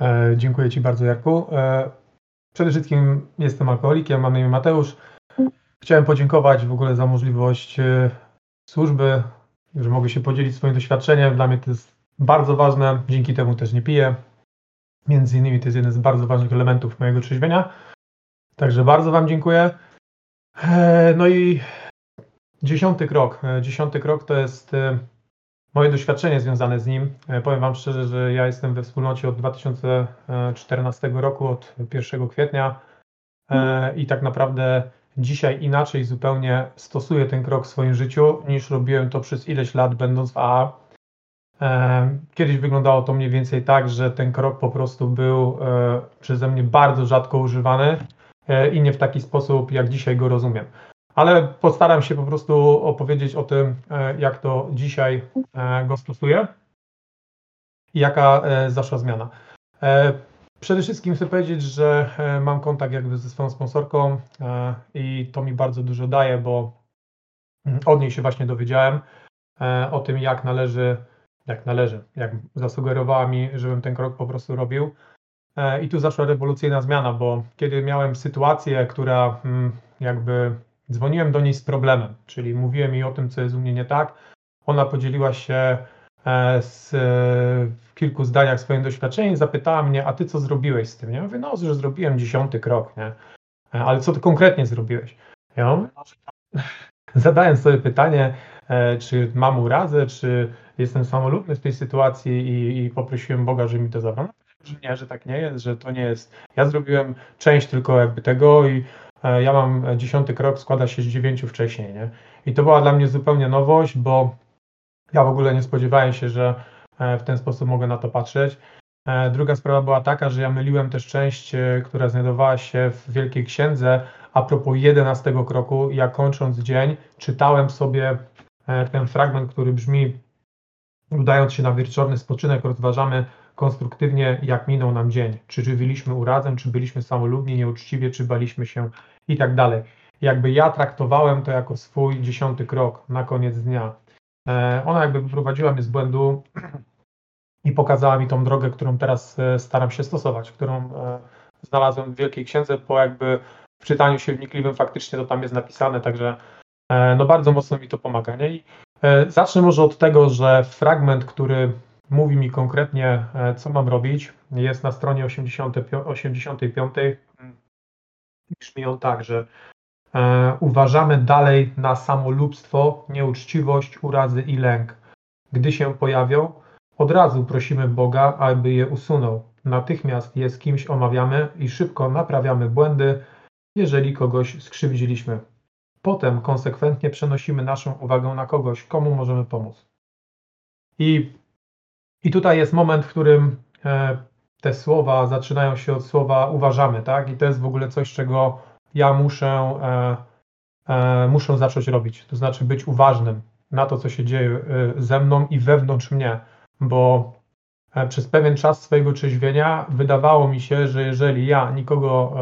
E, dziękuję Ci bardzo, Jarku. E, przede wszystkim jestem alkoholikiem, mam na imię Mateusz. Chciałem podziękować w ogóle za możliwość e, służby, że mogę się podzielić swoim doświadczeniem. Dla mnie to jest bardzo ważne, dzięki temu też nie piję. Między innymi to jest jeden z bardzo ważnych elementów mojego trzeźwienia. Także bardzo Wam dziękuję. E, no i dziesiąty krok. E, dziesiąty krok to jest e, moje doświadczenie związane z nim. Powiem Wam szczerze, że ja jestem we wspólnocie od 2014 roku, od 1 kwietnia i tak naprawdę dzisiaj inaczej zupełnie stosuję ten krok w swoim życiu niż robiłem to przez ileś lat będąc w AA. Kiedyś wyglądało to mniej więcej tak, że ten krok po prostu był przeze mnie bardzo rzadko używany E, i nie w taki sposób, jak dzisiaj go rozumiem. Ale postaram się po prostu opowiedzieć o tym, e, jak to dzisiaj e, go stosuję i jaka zaszła zmiana. Przede wszystkim chcę powiedzieć, że mam kontakt jakby ze swoją sponsorką i to mi bardzo dużo daje, bo mm, od niej się właśnie dowiedziałem o tym, jak należy, jak należy, jak zasugerowała mi, żebym ten krok po prostu robił. E, I tu zaszła rewolucyjna zmiana, bo kiedy miałem sytuację, która mm, jakby dzwoniłem do niej z problemem, czyli mówiłem jej o tym, co jest u mnie nie tak, ona podzieliła się e, z, w kilku zdaniach swoim doświadczeniem i zapytała mnie, a ty co zrobiłeś z tym? Ja mówię, no, że zrobiłem dziesiąty krok, nie? E, ale co ty konkretnie zrobiłeś? Ja mówię, zadałem sobie pytanie, czy mam urazę, czy jestem samolubny w tej sytuacji i, i poprosiłem Boga, żeby mi to zabrał że nie, że tak nie jest, że to nie jest. Ja zrobiłem część tylko jakby tego i e, ja mam dziesiąty krok, składa się z dziewięciu wcześniej, nie? I to była dla mnie zupełnie nowość, bo ja w ogóle nie spodziewałem się, że e, w ten sposób mogę na to patrzeć. E, druga sprawa była taka, że ja myliłem też część, która znajdowała się w Wielkiej Księdze, a propos jedenastego kroku. Ja kończąc dzień, czytałem sobie ten fragment, który brzmi: Udając się na wieczorny spoczynek, rozważamy konstruktywnie, jak minął nam dzień. Czy żywiliśmy urazem, czy byliśmy samolubni, nieuczciwie, czy baliśmy się i tak dalej. Jakby ja traktowałem to jako swój dziesiąty krok na koniec dnia. E, ona jakby wyprowadziła mnie z błędu i pokazała mi tą drogę, którą teraz e, staram się stosować, którą e, znalazłem w Wielkiej Księdze po jakby wczytaniu się wnikliwym faktycznie to tam jest napisane, także no bardzo mocno mi to pomaga. Nie? I zacznę może od tego, że fragment, który mówi mi konkretnie, co mam robić. Jest na stronie 85. Brzmi on tak, że e, uważamy dalej na samolubstwo, nieuczciwość, urazy i lęk. Gdy się pojawią, od razu prosimy Boga, aby je usunął. Natychmiast je z kimś omawiamy i szybko naprawiamy błędy, jeżeli kogoś skrzywdziliśmy. Potem konsekwentnie przenosimy naszą uwagę na kogoś, komu możemy pomóc. I i tutaj jest moment, w którym e, te słowa zaczynają się od słowa uważamy, tak? I to jest w ogóle coś, czego ja muszę, e, e, muszę zacząć robić. To znaczy być uważnym na to, co się dzieje ze mną i wewnątrz mnie, bo przez pewien czas swojego trzeźwienia wydawało mi się, że jeżeli ja nikogo,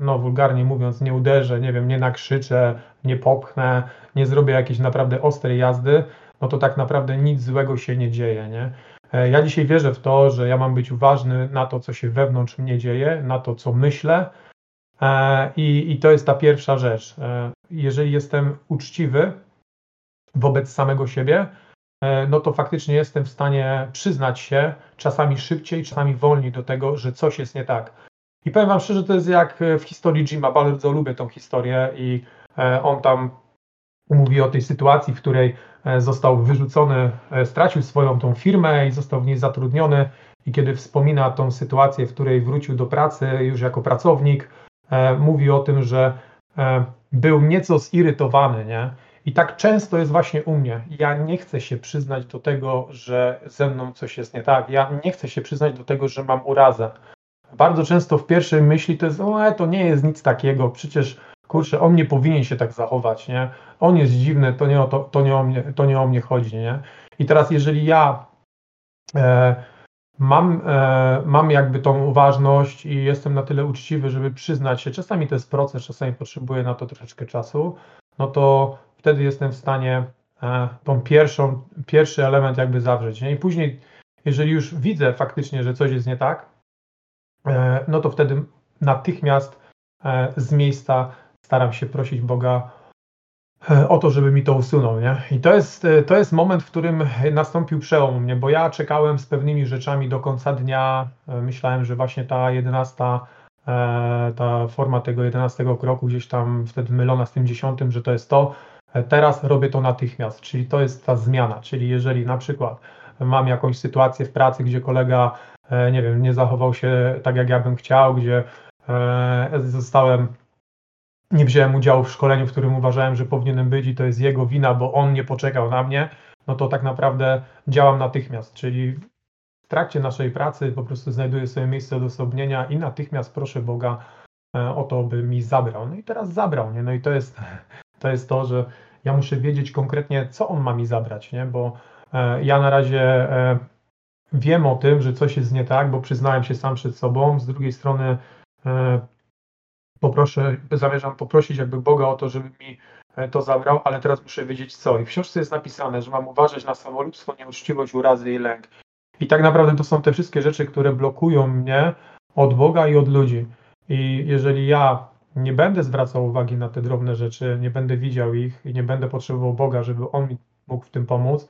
no wulgarnie mówiąc, nie uderzę, nie wiem, nie nakrzyczę, nie popchnę, nie zrobię jakiejś naprawdę ostrej jazdy, no to tak naprawdę nic złego się nie dzieje, nie? E, ja dzisiaj wierzę w to, że ja mam być uważny na to, co się wewnątrz mnie dzieje, na to, co myślę. E, I, i to jest ta pierwsza rzecz. E, jeżeli jestem uczciwy wobec samego siebie, no to faktycznie jestem w stanie przyznać się czasami szybciej, czasami wolniej do tego, że coś jest nie tak. I powiem Wam szczerze, to jest jak w historii Jima, bardzo lubię tą historię i on tam mówi o tej sytuacji, w której został wyrzucony, e, stracił swoją tą firmę i został w niej zatrudniony. I kiedy wspomina tą sytuację, w której wrócił do pracy już jako pracownik, e, mówi o tym, że był nieco zirytowany, nie? I tak często jest właśnie u mnie. Ja nie chcę się przyznać do tego, że ze mną coś jest nie tak. Ja nie chcę się przyznać do tego, że mam urazę. Bardzo często w pierwszej myśli to jest, o, to nie jest nic takiego, przecież kurczę, on nie powinien się tak zachować, nie? On jest dziwny, to nie o, to, to nie o, mnie, to nie o mnie chodzi, nie? I teraz jeżeli ja e, mam, e, mam jakby tą uważność i jestem na tyle uczciwy, żeby przyznać się, czasami to jest proces, czasami potrzebuję na to troszeczkę czasu, no to wtedy jestem w stanie e, tą pierwszą, pierwszy element jakby zawrzeć, nie? I później, jeżeli już widzę faktycznie, że coś jest nie tak, no to wtedy natychmiast z miejsca staram się prosić Boga o to, żeby mi to usunął, nie? I to jest, to jest moment, w którym nastąpił przełom mnie, bo ja czekałem z pewnymi rzeczami do końca dnia. Myślałem, że właśnie ta jedenasta, ta forma tego jedenastego kroku gdzieś tam wtedy mylona z tym dziesiątym, że to jest to. Teraz robię to natychmiast, czyli to jest ta zmiana, czyli jeżeli na przykład mam jakąś sytuację w pracy, gdzie kolega, nie wiem, nie zachował się tak, jak ja bym chciał, gdzie zostałem nie wziąłem udziału w szkoleniu, w którym uważałem, że powinienem być i to jest jego wina, bo on nie poczekał na mnie, no to tak naprawdę działam natychmiast, czyli w trakcie naszej pracy po prostu znajduję sobie miejsce odosobnienia i natychmiast proszę Boga e, o to, by mi zabrał. No i teraz zabrał, nie? No i to jest to, jest to że ja muszę wiedzieć konkretnie, co on ma mi zabrać, nie? Bo e, ja na razie e, wiem o tym, że coś jest nie tak, bo przyznałem się sam przed sobą, z drugiej strony poproszę, zamierzam poprosić jakby Boga o to, żeby mi e, to zabrał, ale teraz muszę wiedzieć co. I w książce jest napisane, że mam uważać na samolubstwo, nieuczciwość, urazy i lęk. I tak naprawdę to są te wszystkie rzeczy, które blokują mnie od Boga i od ludzi. I jeżeli ja nie będę zwracał uwagi na te drobne rzeczy, nie będę widział ich i nie będę potrzebował Boga, żeby On mi mógł w tym pomóc,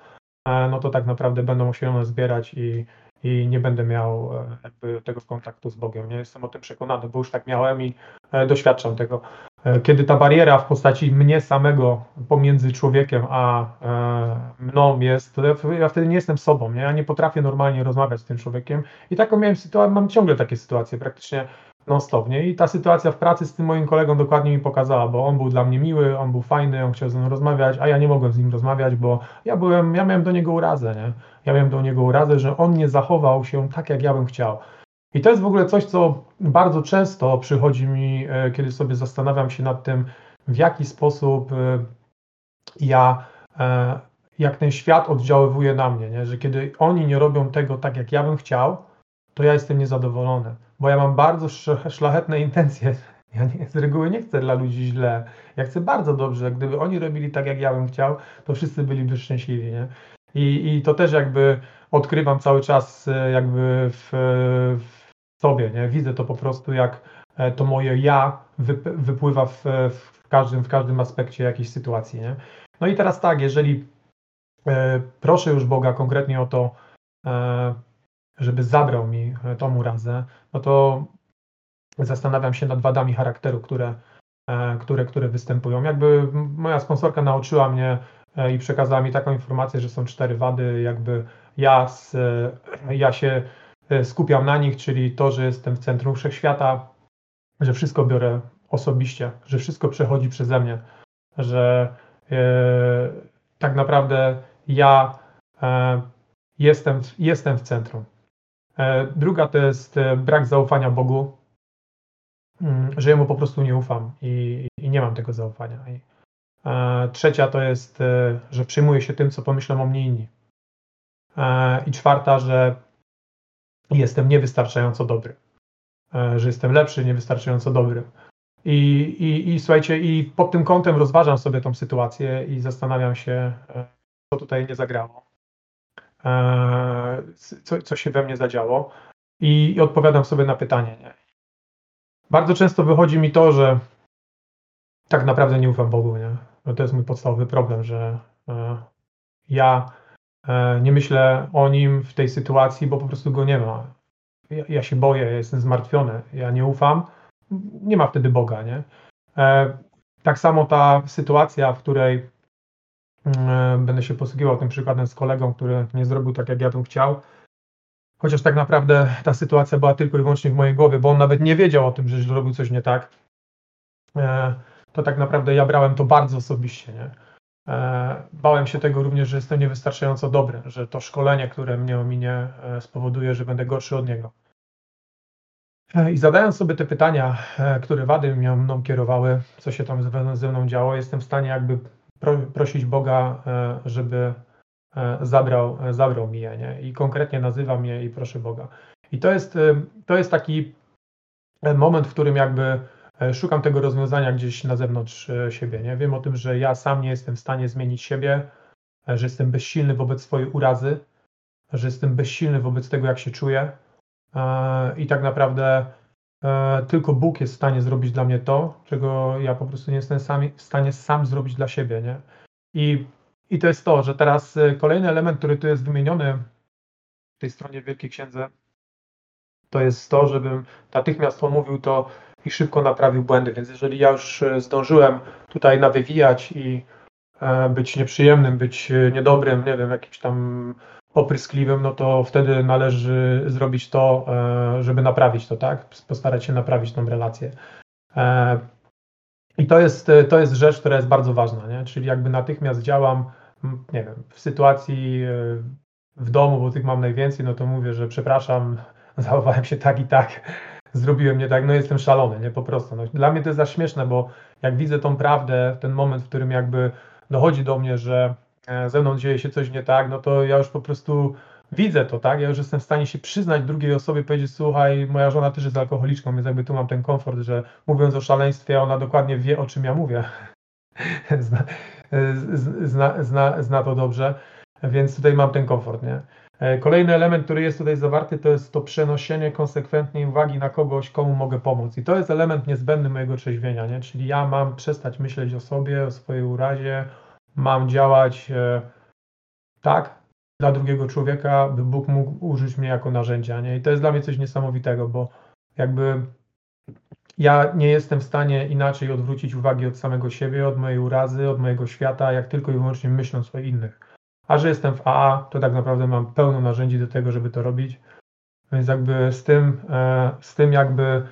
e, no to tak naprawdę będą się one zbierać i, i nie będę miał e, jakby tego kontaktu z Bogiem. Nie jestem o tym przekonany, bo już tak miałem i e, doświadczam tego. E, kiedy ta bariera w postaci mnie samego pomiędzy człowiekiem a mną jest, ja wtedy nie jestem sobą, nie? ja nie potrafię normalnie rozmawiać z tym człowiekiem i taką miałem sytuację, mam ciągle takie sytuacje, praktycznie non-stop, nie? I ta sytuacja w pracy z tym moim kolegą dokładnie mi pokazała, bo on był dla mnie miły, on był fajny, on chciał ze mną rozmawiać, a ja nie mogłem z nim rozmawiać, bo ja byłem, ja miałem do niego urazę, nie? Ja miałem do niego urazę, że on nie zachował się tak, jak ja bym chciał. I to jest w ogóle coś, co bardzo często przychodzi mi, e, kiedy sobie zastanawiam się nad tym, w jaki sposób e, ja, e, jak ten świat oddziaływuje na mnie, nie? że kiedy oni nie robią tego tak, jak ja bym chciał, to ja jestem niezadowolony bo ja mam bardzo szlachetne intencje. Ja nie, z reguły nie chcę dla ludzi źle. Ja chcę bardzo dobrze. Gdyby oni robili tak, jak ja bym chciał, to wszyscy byliby szczęśliwi. Nie? I, I to też jakby odkrywam cały czas e, jakby w, w sobie. Nie? Widzę to po prostu, jak e, to moje ja wypływa w, w, każdym, w każdym aspekcie jakiejś sytuacji. Nie? No i teraz tak, jeżeli e, proszę już Boga konkretnie o to, żeby zabrał mi e, tą urazę, no to zastanawiam się nad wadami charakteru, które, e, które, które występują. Jakby moja sponsorka nauczyła mnie e, i przekazała mi taką informację, że są cztery wady, jakby ja, z, ja się skupiam na nich, czyli to, że jestem w centrum wszechświata, że wszystko biorę osobiście, że wszystko przechodzi przeze mnie, że e, tak naprawdę ja e, jestem, jestem w centrum. E, druga to jest e, brak zaufania Bogu, mm, że jemu po prostu nie ufam i, i nie mam tego zaufania. I e, trzecia to jest, że przyjmuję się tym, co pomyślą o mnie inni. I czwarta, że jestem niewystarczająco dobry, że jestem lepszy, niewystarczająco dobry. I, i, I słuchajcie, i pod tym kątem rozważam sobie tą sytuację i zastanawiam się, co tutaj nie zagrało. E, co, co się we mnie zadziało i, i odpowiadam sobie na pytanie. Nie? Bardzo często wychodzi mi to, że tak naprawdę nie ufam Bogu. Nie? No to jest mój podstawowy problem, że e, ja e, nie myślę o nim w tej sytuacji, bo po prostu go nie ma. Ja, ja się boję, ja jestem zmartwiony, ja nie ufam. Nie ma wtedy Boga. Nie? Tak samo ta sytuacja, w której będę się posługiwał tym przykładem z kolegą, który nie zrobił tak, jak ja bym chciał. Chociaż tak naprawdę ta sytuacja była tylko i wyłącznie w mojej głowie, bo on nawet nie wiedział o tym, że zrobił coś nie tak. E, to tak naprawdę ja brałem to bardzo osobiście. Nie? E, bałem się tego również, że jestem niewystarczająco dobry, że to szkolenie, które mnie ominie, spowoduje, że będę gorszy od niego. I zadając sobie te pytania, które wady mną kierowały, co się tam ze mną działo, jestem w stanie jakby prosić Boga, e, żeby e, zabrał, e, zabrał mi je, nie? I konkretnie nazywam je i proszę Boga. I to jest, to jest taki moment, w którym jakby szukam tego rozwiązania gdzieś na zewnątrz siebie, nie? Wiem o tym, że ja sam nie jestem w stanie zmienić siebie, że jestem bezsilny wobec swojej urazy, że jestem bezsilny wobec tego, jak się czuję, i tak naprawdę tylko Bóg jest w stanie zrobić dla mnie to, czego ja po prostu nie jestem sami, w stanie sam zrobić dla siebie, nie? I, I to jest to, że teraz kolejny element, który tu jest wymieniony w tej stronie Wielkiej Księdze, to jest to, żebym natychmiast pomówił to i szybko naprawił błędy. Więc jeżeli ja już e, zdążyłem tutaj nawywijać i e, być nieprzyjemnym, być e, niedobrym, nie wiem, jakimś tam opryskliwym, no to wtedy należy zrobić to, żeby naprawić to, tak? Postarać się naprawić tą relację. I to jest, to jest rzecz, która jest bardzo ważna, nie? czyli jakby natychmiast działam, nie wiem, w sytuacji w domu, bo tych mam najwięcej, no to mówię, że przepraszam, zachowałem się tak i tak, zrobiłem nie tak, no jestem szalony, nie po prostu. No, dla mnie to jest za śmieszne, bo jak widzę tą prawdę, ten moment, w którym jakby dochodzi do mnie, że e, ze mną dzieje się coś nie tak, no to ja już po prostu widzę to, tak? Ja już jestem w stanie się przyznać drugiej osobie, powiedzieć, słuchaj, moja żona też jest alkoholiczką, więc jakby tu mam ten komfort, że mówiąc o szaleństwie, ona dokładnie wie, o czym ja mówię. zna, zna, zna, zna to dobrze, więc tutaj mam ten komfort, nie? E, kolejny element, który jest tutaj zawarty, to jest to przenoszenie konsekwentnej uwagi na kogoś, komu mogę pomóc. I to jest element niezbędny mojego trzeźwienia, nie? czyli ja mam przestać myśleć o sobie, o swojej urazie, mam działać e, tak dla drugiego człowieka, by Bóg mógł użyć mnie jako narzędzia. Nie? I to jest dla mnie coś niesamowitego, bo jakby ja nie jestem w stanie inaczej odwrócić uwagi od samego siebie, od mojej urazy, od mojego świata, jak tylko i wyłącznie myśląc o innych. A że jestem w AA, to tak naprawdę mam pełno narzędzi do tego, żeby to robić. Więc jakby z tym, e, z tym jakby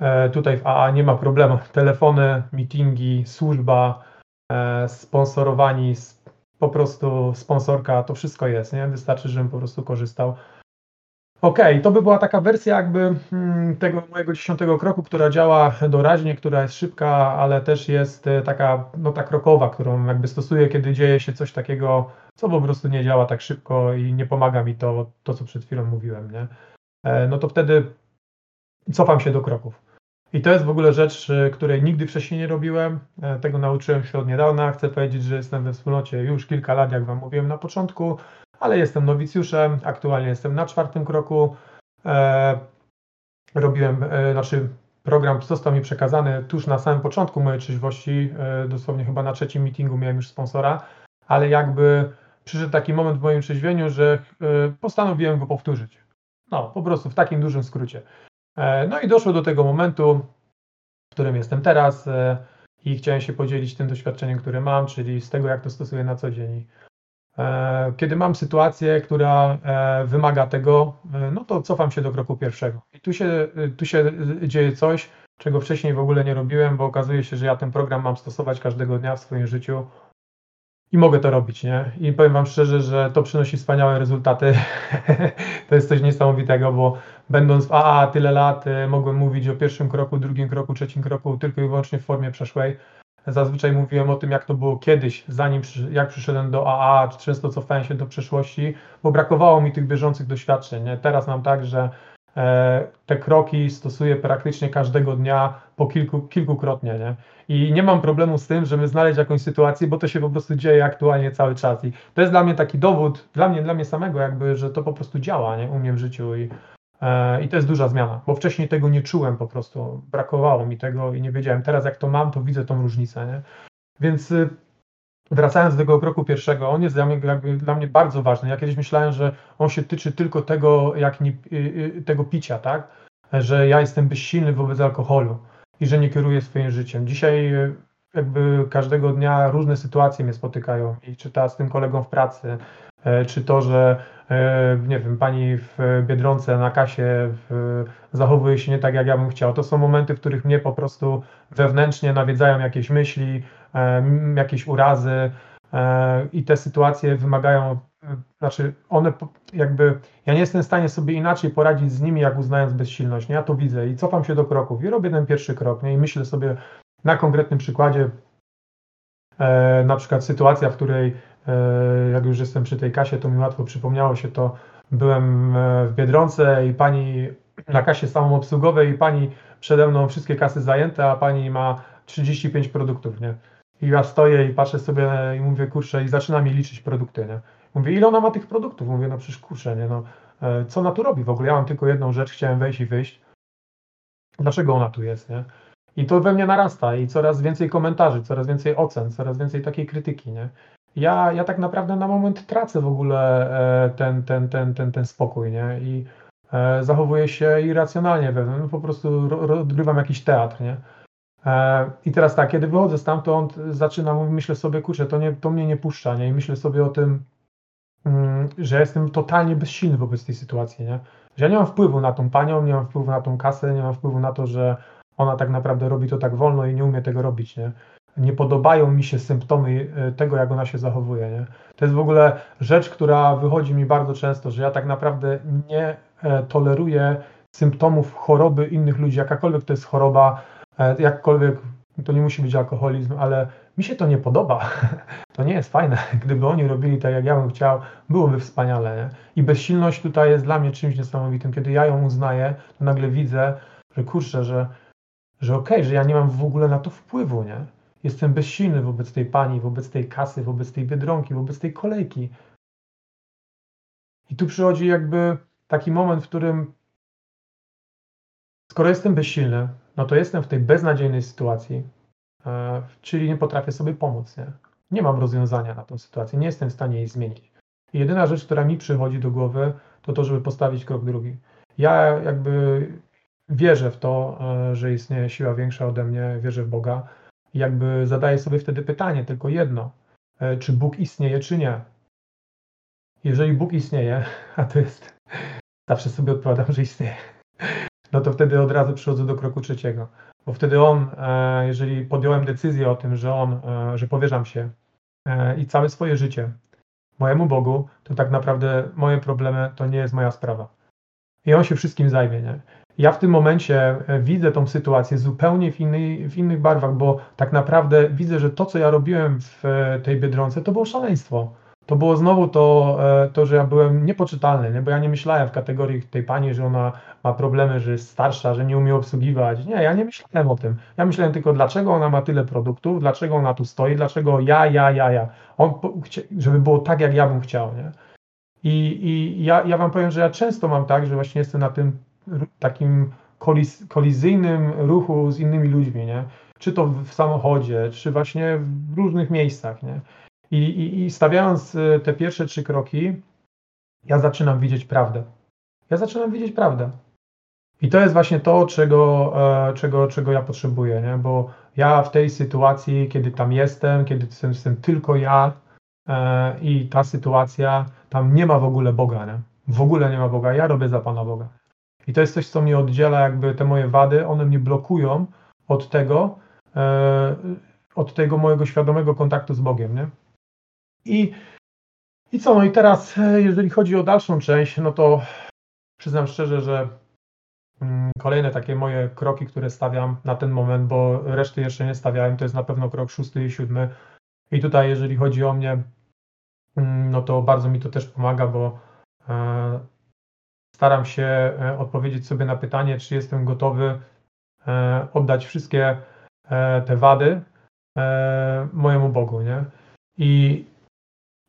e, tutaj w AA nie ma problemu. Telefony, meetingi, służba, e, sponsorowani, po prostu sponsorka, to wszystko jest, nie? Wystarczy, żebym po prostu korzystał. Okej, okay, to by była taka wersja jakby hmm, tego mojego dziesiątego kroku, która działa doraźnie, która jest szybka, ale też jest e, taka, no ta krokowa, którą jakby stosuję, kiedy dzieje się coś takiego, co po prostu nie działa tak szybko i nie pomaga mi to, to co przed chwilą mówiłem, nie? E, no to wtedy cofam się do kroków. I to jest w ogóle rzecz, e, której nigdy wcześniej nie robiłem. Tego nauczyłem się od niedawna. Chcę powiedzieć, że jestem we wspólnocie już kilka lat, jak Wam mówiłem na początku ale jestem nowicjuszem, aktualnie jestem na czwartym kroku. E, robiłem, e, znaczy program został mi przekazany tuż na samym początku mojej trzeźwości, e, dosłownie chyba na trzecim meetingu miałem już sponsora, ale jakby przyszedł taki moment w moim trzeźwieniu, że postanowiłem go powtórzyć. No, po prostu w takim dużym skrócie. No i doszło do tego momentu, w którym jestem teraz i chciałem się podzielić tym doświadczeniem, które mam, czyli z tego, jak to stosuję na co dzień. E, kiedy mam sytuację, która e, wymaga tego, e, no to cofam się do kroku pierwszego. I tu się, tu się dzieje coś, czego wcześniej w ogóle nie robiłem, bo okazuje się, że ja ten program mam stosować każdego dnia w swoim życiu i mogę to robić, nie? I powiem Wam szczerze, że to przynosi wspaniałe rezultaty. to jest coś niesamowitego, bo będąc w AA tyle lat, mogłem mówić o pierwszym kroku, drugim kroku, trzecim kroku tylko i wyłącznie w formie przeszłej. Zazwyczaj mówiłem o tym, jak to było kiedyś, zanim jak przyszedłem do AA, czy często cofałem się do przeszłości, bo brakowało mi tych bieżących doświadczeń. Nie? Teraz mam tak, że te kroki stosuję praktycznie każdego dnia po kilku, kilkukrotnie. Nie? I nie mam problemu z tym, żeby znaleźć jakąś sytuację, bo to się po prostu dzieje aktualnie cały czas. I to jest dla mnie taki dowód, dla mnie, dla mnie samego, jakby, że to po prostu działa nie? u mnie w życiu. I E, I to jest duża zmiana, bo wcześniej tego nie czułem po prostu, brakowało mi tego i nie wiedziałem. Teraz jak to mam, to widzę tą różnicę. Nie? Więc y, wracając do tego kroku pierwszego, on jest dla mnie, dla mnie bardzo ważny. Ja kiedyś myślałem, że on się tyczy tylko tego, jak nie, y, y, tego picia, tak? Że ja jestem bezsilny wobec alkoholu i że nie kieruję swoim życiem. Dzisiaj jakby każdego dnia różne sytuacje mnie spotykają i czy ta z tym kolegą w pracy, e, czy to, że E, nie wiem, pani w Biedronce na kasie zachowuje się nie tak, jak ja bym chciał. To są momenty, w których mnie po prostu wewnętrznie nawiedzają jakieś myśli, jakieś urazy e, i te sytuacje wymagają, znaczy one jakby, ja nie jestem w stanie sobie inaczej poradzić z nimi, jak uznając bezsilność. Nie? Ja to widzę i cofam się do kroków i robię ten pierwszy krok nie? i myślę sobie na konkretnym przykładzie, na przykład sytuacja, w której E, jak już jestem przy tej kasie, to mi łatwo przypomniało się to. Byłem e, w Biedronce i pani na kasie samoobsługowej i pani przede mną wszystkie kasy zajęte, a pani ma 35 produktów, nie? I ja stoję i patrzę sobie i mówię, kurczę, i zaczyna mi liczyć produkty, nie? Mówię, ile ona ma tych produktów? Mówię, no przecież kurczę, nie? No, e, co ona tu robi w ogóle? Ja mam tylko jedną rzecz, chciałem wejść i wyjść. Dlaczego ona tu jest, nie? I to we mnie narasta i coraz więcej komentarzy, coraz więcej ocen, coraz więcej takiej krytyki, nie? Ja, ja tak naprawdę na moment tracę w ogóle e, ten, ten, ten, ten, ten spokój, nie? I e, zachowuję się irracjonalnie no, po prostu odgrywam jakiś teatr, nie? E, I teraz tak, kiedy wychodzę stamtąd, zaczynam, myślę sobie, kurczę, to, nie, to mnie nie puszcza, nie? I myślę sobie o tym, mm, że jestem totalnie bezsilny wobec tej sytuacji, nie? Że ja nie mam wpływu na tą panią, nie mam wpływu na tą kasę, nie mam wpływu na to, że ona tak naprawdę robi to tak wolno i nie umie tego robić, nie? Nie podobają mi się symptomy e, tego, jak ona się zachowuje, nie? To jest w ogóle rzecz, która wychodzi mi bardzo często, że ja tak naprawdę nie e, toleruję symptomów choroby innych ludzi, jakakolwiek to jest choroba, jakkolwiek to nie musi być alkoholizm, ale mi się to nie podoba. To nie jest fajne. Gdyby oni robili tak, jak ja bym chciał, byłoby wspaniale. Nie? I bezsilność tutaj jest dla mnie czymś niesamowitym. Kiedy ja ją uznaję, to nagle widzę, że kurczę, że że okej, okay, że ja nie mam w ogóle na to wpływu, nie? Jestem bezsilny wobec tej pani, wobec tej kasy, wobec tej biedronki, wobec tej kolejki. I tu przychodzi jakby taki moment, w którym skoro jestem bezsilny, no to jestem w tej beznadziejnej sytuacji, e, czyli nie potrafię sobie pomóc, nie? Nie mam rozwiązania na tę sytuację, nie jestem w stanie jej zmienić. I jedyna rzecz, która mi przychodzi do głowy, to to, żeby postawić krok drugi. Ja jakby wierzę w to, e, że istnieje siła większa ode mnie, wierzę w Boga. I jakby zadaję sobie wtedy pytanie, tylko jedno, e, czy Bóg istnieje, czy nie. Jeżeli Bóg istnieje, a to jest, zawsze sobie odpowiadam, że istnieje, no to wtedy od razu przychodzę do kroku trzeciego. Bo wtedy on, e, jeżeli podjąłem decyzję o tym, że on, że powierzam się i całe swoje życie mojemu Bogu, to tak naprawdę moje problemy to nie jest moja sprawa. I on się wszystkim zajmie, nie? Ja w tym momencie e, widzę tą sytuację zupełnie w, innej, w innych barwach, bo tak naprawdę widzę, że to, co ja robiłem w e, tej Biedronce, to było szaleństwo. To było znowu to, e, to że ja byłem niepoczytalny, nie? bo ja nie myślałem w kategorii tej pani, że ona ma problemy, że jest starsza, że nie umie obsługiwać. Nie, ja nie myślałem o tym. Ja myślałem tylko, dlaczego ona ma tyle produktów, dlaczego ona tu stoi, dlaczego ja, ja, ja, ja. On, żeby było tak, jak ja bym chciał. Nie? I, i ja, ja wam powiem, że ja często mam tak, że właśnie jestem na tym takim koliz, kolizyjnym ruchu z innymi ludźmi, nie? Czy to w samochodzie, czy właśnie w różnych miejscach, nie? I, i, I stawiając e, te pierwsze trzy kroki, ja zaczynam widzieć prawdę. Ja zaczynam widzieć prawdę. I to jest właśnie to, czego, e, czego, czego ja potrzebuję, nie? bo ja w tej sytuacji, kiedy tam jestem, kiedy jestem tylko ja e, i ta sytuacja, tam nie ma w ogóle Boga, nie? w ogóle nie ma Boga, ja robię za Pana Boga. I to jest coś, co mnie oddziela, jakby te moje wady, one mnie blokują od tego, e, od tego mojego świadomego kontaktu z Bogiem, nie? I, I co, no i teraz, e, jeżeli chodzi o dalszą część, no to przyznam szczerze, że mm, kolejne takie moje kroki, które stawiam na ten moment, bo reszty jeszcze nie stawiałem, to jest na pewno krok szósty i siódmy. I tutaj, jeżeli chodzi o mnie, mm, no to bardzo mi to też pomaga, bo e, staram się e, odpowiedzieć sobie na pytanie, czy jestem gotowy oddać wszystkie te wady mojemu Bogu, nie? I,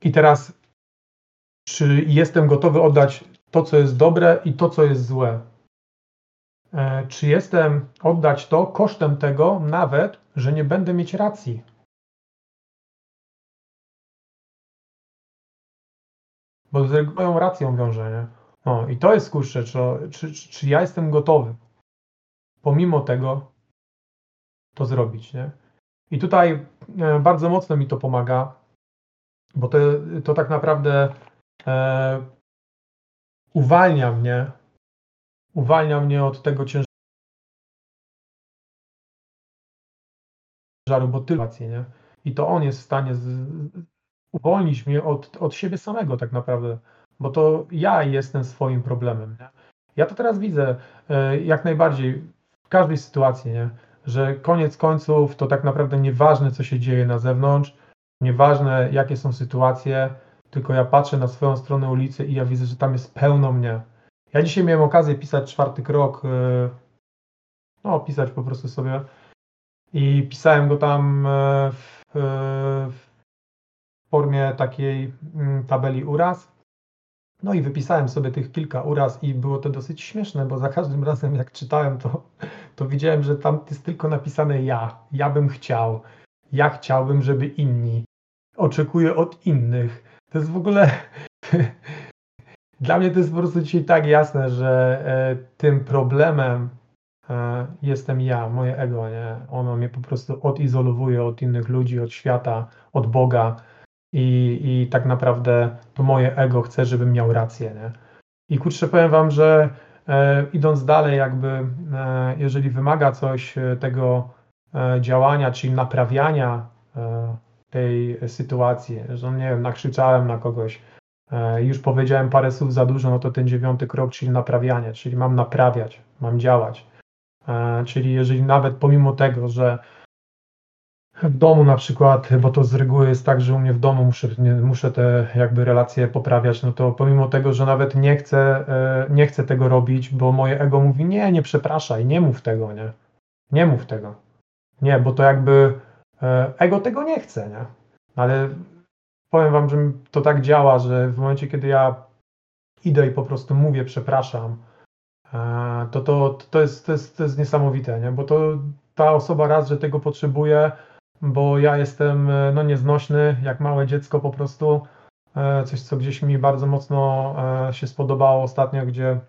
i teraz, czy jestem gotowy oddać to, co jest dobre i to, co jest złe? Czy jestem oddać to kosztem tego, nawet, że nie będę mieć racji? Bo z moją racją wiąże, nie? O, i to jest kurczę, czy, czy, czy ja jestem gotowy pomimo tego to zrobić, nie? I tutaj e, bardzo mocno mi to pomaga, bo to, to tak naprawdę e, uwalnia mnie, uwalnia mnie od tego ciężaru, bo tyle, nie? I to on jest w stanie z, uwolnić mnie od, od siebie samego tak naprawdę bo to ja jestem swoim problemem. Nie? Ja to teraz widzę e, jak najbardziej w każdej sytuacji, nie? że koniec końców to tak naprawdę nieważne, co się dzieje na zewnątrz, nieważne, jakie są sytuacje, tylko ja patrzę na swoją stronę ulicy i ja widzę, że tam jest pełno mnie. Ja dzisiaj miałem okazję pisać czwarty krok, e, no, pisać po prostu sobie i pisałem go tam e, w, w formie takiej mm, tabeli uraz No i wypisałem sobie tych kilka uraz i było to dosyć śmieszne, bo za każdym razem jak czytałem to, to widziałem, że tam jest tylko napisane ja. Ja bym chciał. Ja chciałbym, żeby inni. Oczekuję od innych. To jest w ogóle... Dla mnie to jest po prostu dzisiaj tak jasne, że e, tym problemem e, jestem ja, moje ego, nie? Ono mnie po prostu odizolowuje od innych ludzi, od świata, od Boga i, i tak naprawdę to moje ego chce, żebym miał rację. Nie? I kurczę, powiem Wam, że e, idąc dalej, jakby e, jeżeli wymaga coś e, tego e, działania, czyli naprawiania tej sytuacji, że no nie wiem, nakrzyczałem na kogoś, e, już powiedziałem parę słów za dużo, no to ten dziewiąty krok, czyli naprawianie, czyli mam naprawiać, mam działać. Czyli jeżeli nawet pomimo tego, że w domu na przykład, bo to z reguły jest tak, że u mnie w domu muszę, muszę te jakby relacje poprawiać, no to pomimo tego, że nawet nie chcę, e, nie chcę tego robić, bo moje ego mówi, nie, nie przepraszaj, nie mów tego, nie, nie mów tego, nie, bo to jakby e, ego tego nie chce, nie, ale powiem wam, że to tak działa, że w momencie, kiedy ja idę i po prostu mówię przepraszam, e, to, to, to, jest, to, jest, to jest niesamowite, nie, bo to ta osoba raz, że tego potrzebuje, bo ja jestem e, no, nieznośny, jak małe dziecko po prostu. E, coś, co gdzieś mi bardzo mocno e, się spodobało ostatnio, gdzie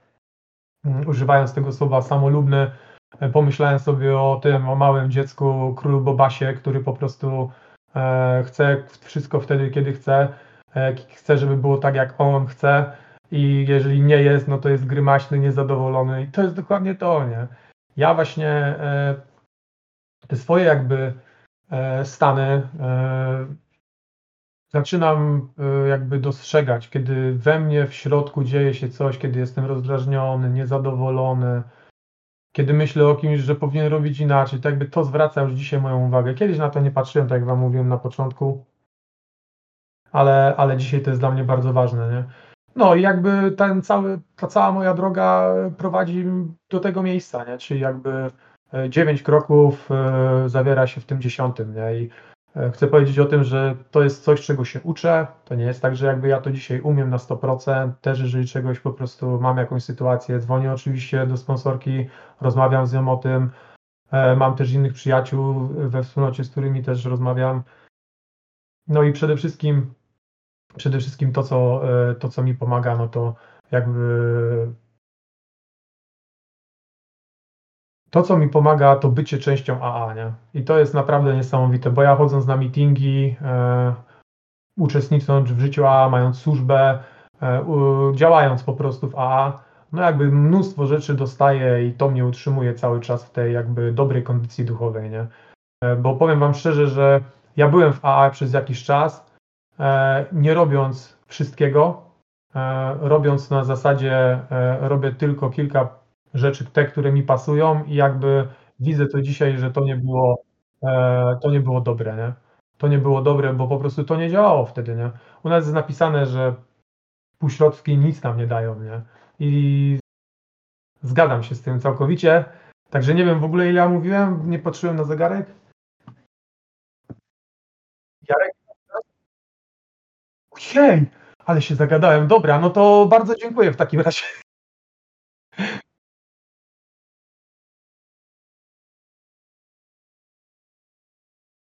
mm, używając tego słowa samolubny, pomyślałem sobie o tym, o małym dziecku, królu Bobasie, który po prostu chce wszystko wtedy, kiedy chce. Chce, żeby było tak, jak on chce i jeżeli nie jest, no to jest grymaśny, niezadowolony i to jest dokładnie to, nie? Ja właśnie te swoje jakby E, stany e, zaczynam e, jakby dostrzegać, kiedy we mnie w środku dzieje się coś, kiedy jestem rozdrażniony, niezadowolony, kiedy myślę o kimś, że powinien robić inaczej, to jakby to zwraca już dzisiaj moją uwagę. Kiedyś na to nie patrzyłem, tak jak Wam mówiłem na początku, ale, ale dzisiaj to jest dla mnie bardzo ważne. Nie? No i jakby ten cały, ta cała moja droga prowadzi do tego miejsca, nie? czyli jakby dziewięć kroków e, zawiera się w tym dziesiątym. Nie? I e, chcę powiedzieć o tym, że to jest coś, czego się uczę. To nie jest tak, że jakby ja to dzisiaj umiem na 100%. Też jeżeli czegoś po prostu mam jakąś sytuację, dzwonię oczywiście do sponsorki, rozmawiam z nią o tym. E, mam też innych przyjaciół we wspólnocie, z którymi też rozmawiam. No i przede wszystkim, przede wszystkim to, co, to, co mi pomaga, no to jakby to, co mi pomaga, to bycie częścią AA, nie? I to jest naprawdę niesamowite, bo ja chodząc na meetingi, e, uczestnicząc w życiu AA, mając służbę, e, działając po prostu w AA, no jakby mnóstwo rzeczy dostaję i to mnie utrzymuje cały czas w tej jakby dobrej kondycji duchowej, nie? E, bo powiem Wam szczerze, że ja byłem w AA przez jakiś czas, e, nie robiąc wszystkiego, e, robiąc na zasadzie, e, robię tylko kilka rzeczy, te, które mi pasują i jakby widzę to dzisiaj, że to nie było, e, to nie było dobre, nie? To nie było dobre, bo po prostu to nie działało wtedy, nie? U nas jest napisane, że półśrodki nic nam nie dają, nie? I zgadzam się z tym całkowicie. Także nie wiem w ogóle ile ja mówiłem, nie patrzyłem na zegarek. Jarek? Ojej, ale się zagadałem. Dobra, no to bardzo dziękuję w takim razie.